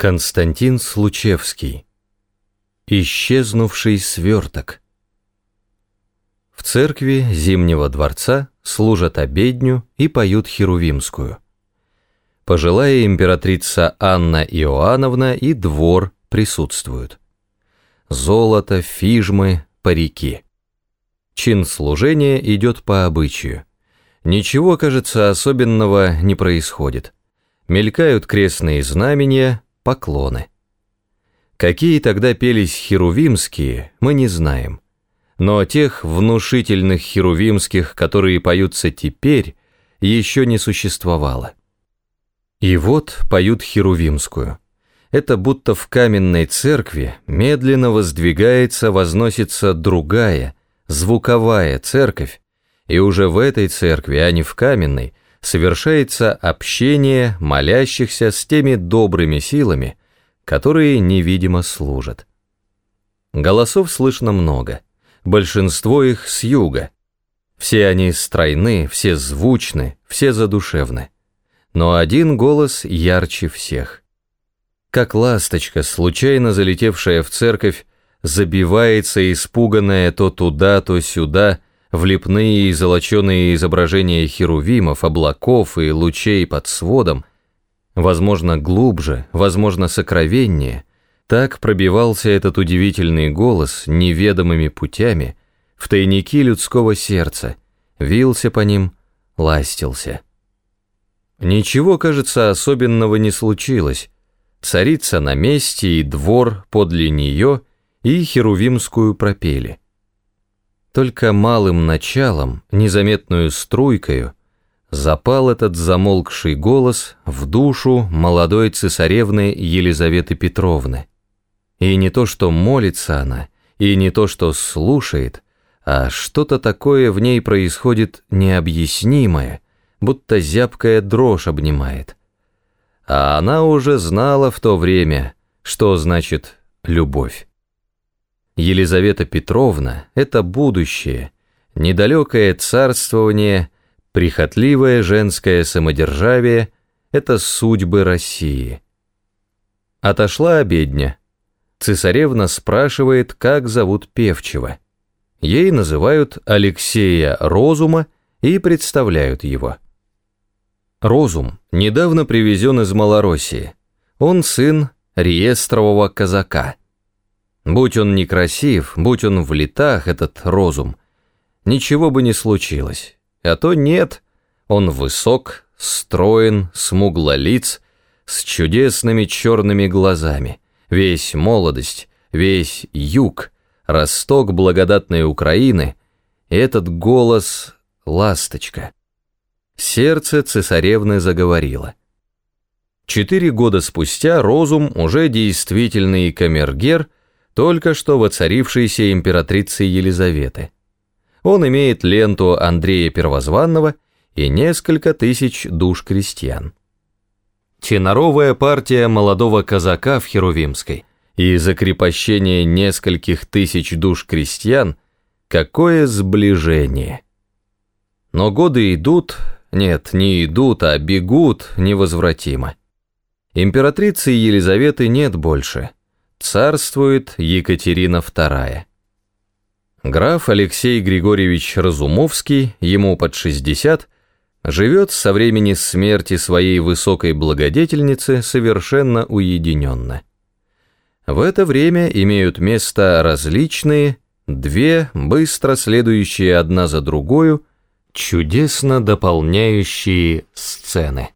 Константин Случевский. Исчезнувший сверток. В церкви Зимнего дворца служат обедню и поют Херувимскую. Пожилая императрица Анна Иоанновна и двор присутствуют. Золото, фижмы, парики. Чин служения идет по обычаю. Ничего, кажется, особенного не происходит. Мелькают крестные знамения, поклоны. Какие тогда пелись херувимские, мы не знаем. Но тех внушительных херувимских, которые поются теперь, еще не существовало. И вот поют херувимскую. Это будто в каменной церкви медленно воздвигается, возносится другая, звуковая церковь, и уже в этой церкви, а не в каменной, совершается общение молящихся с теми добрыми силами, которые невидимо служат. Голосов слышно много, большинство их с юга. Все они стройны, все звучны, все задушевны. Но один голос ярче всех. Как ласточка, случайно залетевшая в церковь, забивается испуганная то туда, то сюда, в лепные и золоченые изображения херувимов, облаков и лучей под сводом, возможно, глубже, возможно, сокровеннее, так пробивался этот удивительный голос неведомыми путями в тайники людского сердца, вился по ним, ластился. Ничего, кажется, особенного не случилось. Царица на месте и двор подле нее и херувимскую пропели. Только малым началом, незаметную струйкою, запал этот замолкший голос в душу молодой цесаревны Елизаветы Петровны. И не то, что молится она, и не то, что слушает, а что-то такое в ней происходит необъяснимое, будто зябкая дрожь обнимает. А она уже знала в то время, что значит любовь. Елизавета Петровна – это будущее, недалекое царствование, прихотливое женское самодержавие – это судьбы России. Отошла обедня. Цесаревна спрашивает, как зовут певчего. Ей называют Алексея Розума и представляют его. Розум недавно привезен из Малороссии. Он сын реестрового казака – Будь он некрасив, будь он в летах, этот розум, ничего бы не случилось. А то нет, он высок, строен, смуглолиц, с чудесными черными глазами, весь молодость, весь юг, росток благодатной Украины, этот голос — ласточка. Сердце цесаревны заговорило. Четыре года спустя Розум, уже действительный камергер — только что воцарившейся императрицы Елизаветы. Он имеет ленту Андрея Первозванного и несколько тысяч душ крестьян. Теноровая партия молодого казака в Херувимской и закрепощение нескольких тысяч душ крестьян – какое сближение! Но годы идут, нет, не идут, а бегут невозвратимо. Императрицы Елизаветы нет больше – Царствует Екатерина II. Граф Алексей Григорьевич Разумовский, ему под 60, живет со времени смерти своей высокой благодетельницы совершенно уединенно. В это время имеют место различные, две, быстро следующие одна за другою, чудесно дополняющие сцены.